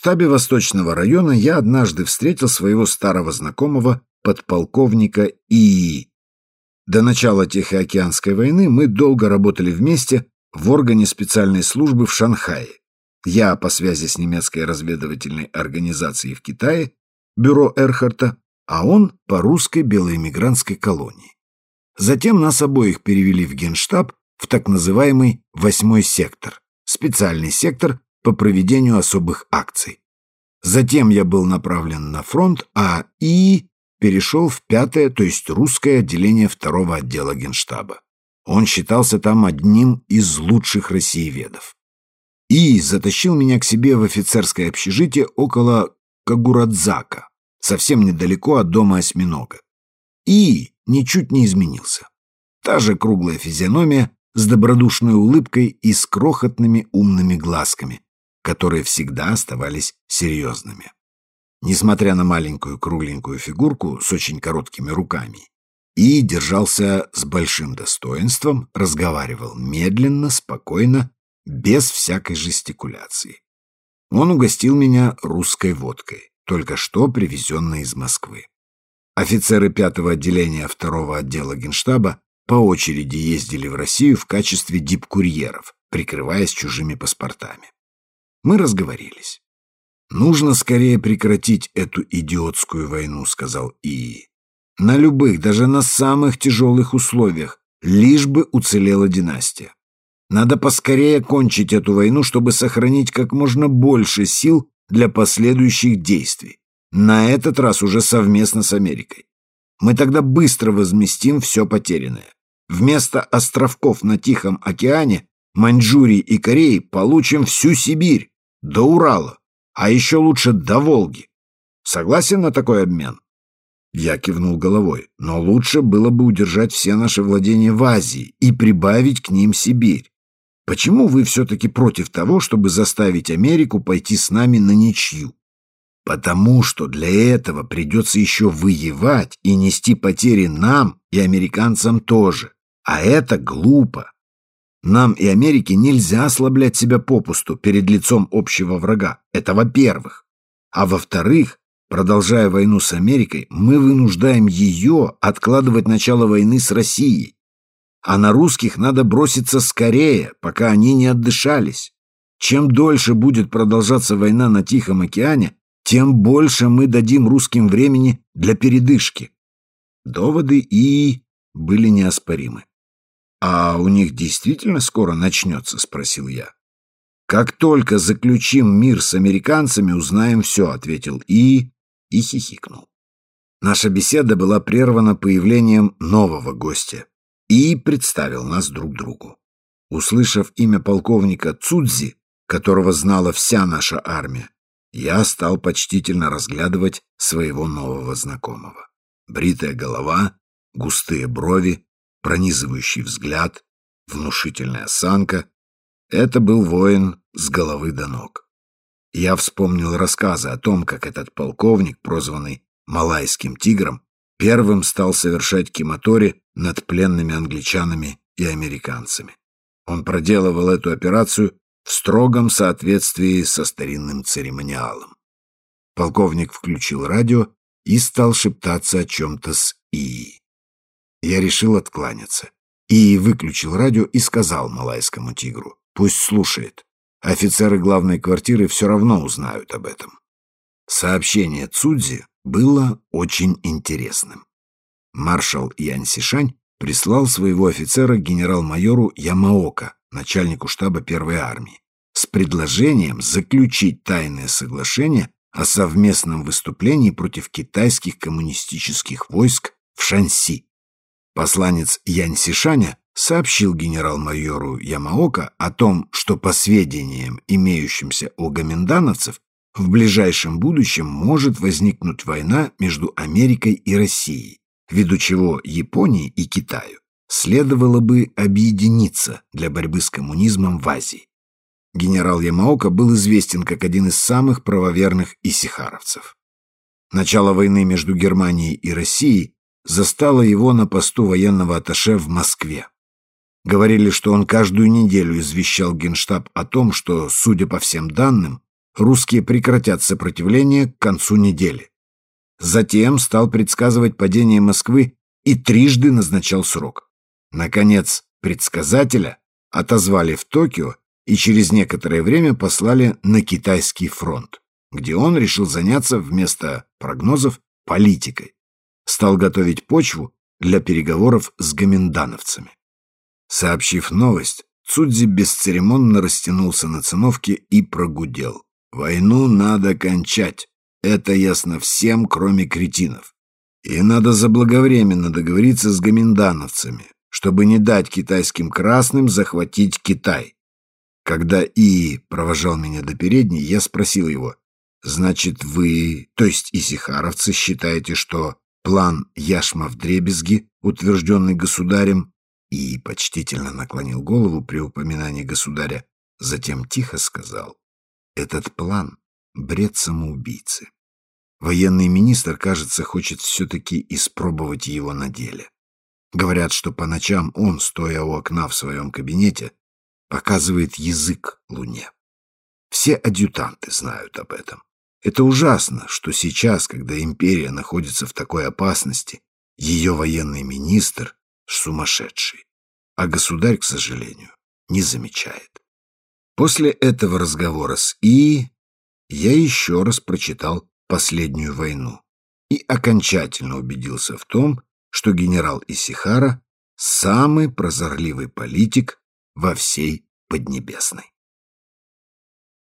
штабе Восточного района я однажды встретил своего старого знакомого, подполковника ИИ. До начала Тихоокеанской войны мы долго работали вместе в органе специальной службы в Шанхае. Я по связи с немецкой разведывательной организацией в Китае, бюро Эрхарта, а он по русской белоэмигрантской колонии. Затем нас обоих перевели в генштаб в так называемый «восьмой сектор», специальный сектор по проведению особых акций. Затем я был направлен на фронт, а И перешел в пятое, то есть русское отделение второго отдела генштаба. Он считался там одним из лучших россиеведов. И затащил меня к себе в офицерское общежитие около Кагурадзака, совсем недалеко от дома осьминога. И ничуть не изменился. Та же круглая физиономия с добродушной улыбкой и с крохотными умными глазками, которые всегда оставались серьезными. Несмотря на маленькую кругленькую фигурку с очень короткими руками, и держался с большим достоинством, разговаривал медленно, спокойно, без всякой жестикуляции. Он угостил меня русской водкой, только что привезенной из Москвы. Офицеры пятого отделения второго отдела генштаба по очереди ездили в Россию в качестве дипкурьеров, прикрываясь чужими паспортами. Мы разговорились. «Нужно скорее прекратить эту идиотскую войну», — сказал Ии. «На любых, даже на самых тяжелых условиях, лишь бы уцелела династия. Надо поскорее кончить эту войну, чтобы сохранить как можно больше сил для последующих действий. На этот раз уже совместно с Америкой. Мы тогда быстро возместим все потерянное. Вместо островков на Тихом океане, Маньчжурии и Кореи получим всю Сибирь, до Урала, а еще лучше до Волги. Согласен на такой обмен? Я кивнул головой, но лучше было бы удержать все наши владения в Азии и прибавить к ним Сибирь. Почему вы все-таки против того, чтобы заставить Америку пойти с нами на ничью? Потому что для этого придется еще воевать и нести потери нам и американцам тоже. А это глупо. Нам и Америке нельзя ослаблять себя попусту перед лицом общего врага. Это во-первых. А во-вторых, продолжая войну с Америкой, мы вынуждаем ее откладывать начало войны с Россией. А на русских надо броситься скорее, пока они не отдышались. Чем дольше будет продолжаться война на Тихом океане, тем больше мы дадим русским времени для передышки. Доводы и были неоспоримы. «А у них действительно скоро начнется?» — спросил я. «Как только заключим мир с американцами, узнаем все», — ответил И и хихикнул. Наша беседа была прервана появлением нового гостя и представил нас друг другу. Услышав имя полковника Цудзи, которого знала вся наша армия, я стал почтительно разглядывать своего нового знакомого. Бритая голова, густые брови, пронизывающий взгляд, внушительная осанка. Это был воин с головы до ног. Я вспомнил рассказы о том, как этот полковник, прозванный Малайским тигром, первым стал совершать кематори над пленными англичанами и американцами. Он проделывал эту операцию в строгом соответствии со старинным церемониалом. Полковник включил радио и стал шептаться о чем-то с Ии. Я решил откланяться. И выключил радио и сказал малайскому тигру, пусть слушает. Офицеры главной квартиры все равно узнают об этом. Сообщение Цудзи было очень интересным. Маршал Ян Сишань прислал своего офицера генерал-майору Ямаока, начальнику штаба первой армии, с предложением заключить тайное соглашение о совместном выступлении против китайских коммунистических войск в Шанси. Посланец Янь Сишаня сообщил генерал-майору Ямаока о том, что по сведениям, имеющимся у гоминдановцев, в ближайшем будущем может возникнуть война между Америкой и Россией, ввиду чего Японии и Китаю следовало бы объединиться для борьбы с коммунизмом в Азии. Генерал Ямаока был известен как один из самых правоверных исихаровцев. Начало войны между Германией и Россией застала его на посту военного атташе в Москве. Говорили, что он каждую неделю извещал Генштаб о том, что, судя по всем данным, русские прекратят сопротивление к концу недели. Затем стал предсказывать падение Москвы и трижды назначал срок. Наконец, предсказателя отозвали в Токио и через некоторое время послали на китайский фронт, где он решил заняться вместо прогнозов политикой. Стал готовить почву для переговоров с гоминдановцами. Сообщив новость, Цудзи бесцеремонно растянулся на циновке и прогудел. «Войну надо кончать. Это ясно всем, кроме кретинов. И надо заблаговременно договориться с гоминдановцами, чтобы не дать китайским красным захватить Китай. Когда И провожал меня до передней, я спросил его, «Значит, вы, то есть исихаровцы, считаете, что план Яшма в дребезги, утвержденный государем, и почтительно наклонил голову при упоминании государя, затем тихо сказал, «Этот план — бред самоубийцы. Военный министр, кажется, хочет все-таки испробовать его на деле. Говорят, что по ночам он, стоя у окна в своем кабинете, показывает язык Луне. Все адъютанты знают об этом. Это ужасно, что сейчас, когда империя находится в такой опасности, ее военный министр — сумасшедший, а государь, к сожалению, не замечает. После этого разговора с И я еще раз прочитал «Последнюю войну» и окончательно убедился в том, что генерал Исихара – самый прозорливый политик во всей Поднебесной.